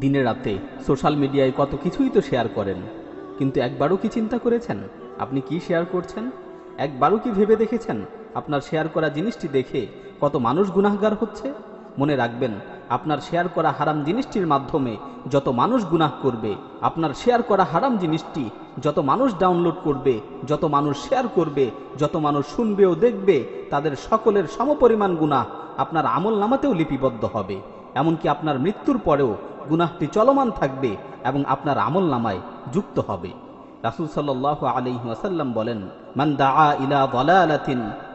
দিনে রাতে সোশ্যাল মিডিয়ায় কত কিছুই তো শেয়ার করেন। কিন্তু একবারও কি চিন্তা করেছেন? আপনি কি শেয়ার করছেন? একবারও কি ভেবে দেখেছেন? আপনার শেয়ার করা জিনিসটি দেখে কত মানুষ গুনাহগার হচ্ছে? মনে রাখবেন আপনার শেয়ার করা হারাম জিনিসটির মাধ্যমে যত মানুষ গুনাহ করবে, আপনার শেয়ার করা হারাম জিনিসটি যত মানুষ ডাউনলোড করবে, যত মানুষ শেয়ার করবে, যত মানুষ শুনবে ও দেখবে, তাদের সকলের সমপরিমাণ গুনাহ আপনার আমল নামাতেও লিপিবদ্ধ হবে। এমনকি আপনার মৃত্যুর পরেও গুনাহটি চলমান থাকবে এবং আপনার আমল নামায় যুক্ত হবে। রাসুল সাল্লাহ বলেন, মান দাআ ইলা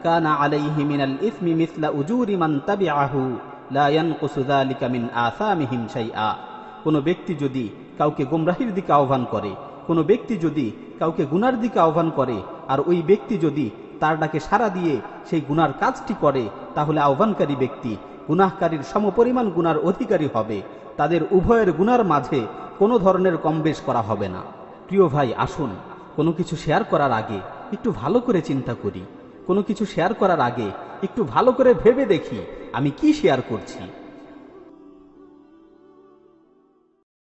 কানা আলাইহি মিনাল ইসমি মিসলা উজুরি মান তাবিআহু। লা ইয়ানকুসু যালিকা মিন আসামিহিম শাইআ। কোনো ব্যক্তি যদি কাউকে গোমরাহির দিকে আহ্বান করে, কোনো ব্যক্তি যদি কাউকে গুনার দিকে আহ্বান করে, আর ওই ব্যক্তি যদি তার ডাকে সাড়া দিয়ে সেই গুনার কাজটি করে, তাহলে আহ্বানকারী ব্যক্তি গুনাহকারীর সমপরিমাণ গুনার অধিকারী হবে। তাদের উভয়ের গুনার মাঝে কোনো ধরনের কমবেশ করা হবে না। প্রিয় ভাই, আসুন, কোনো কিছু শেয়ার করার আগে একটু ভালো করে চিন্তা করি। কোনো কিছু শেয়ার করার আগে একটু ভালো করে ভেবে দেখি আমি কি শেয়ার করছি?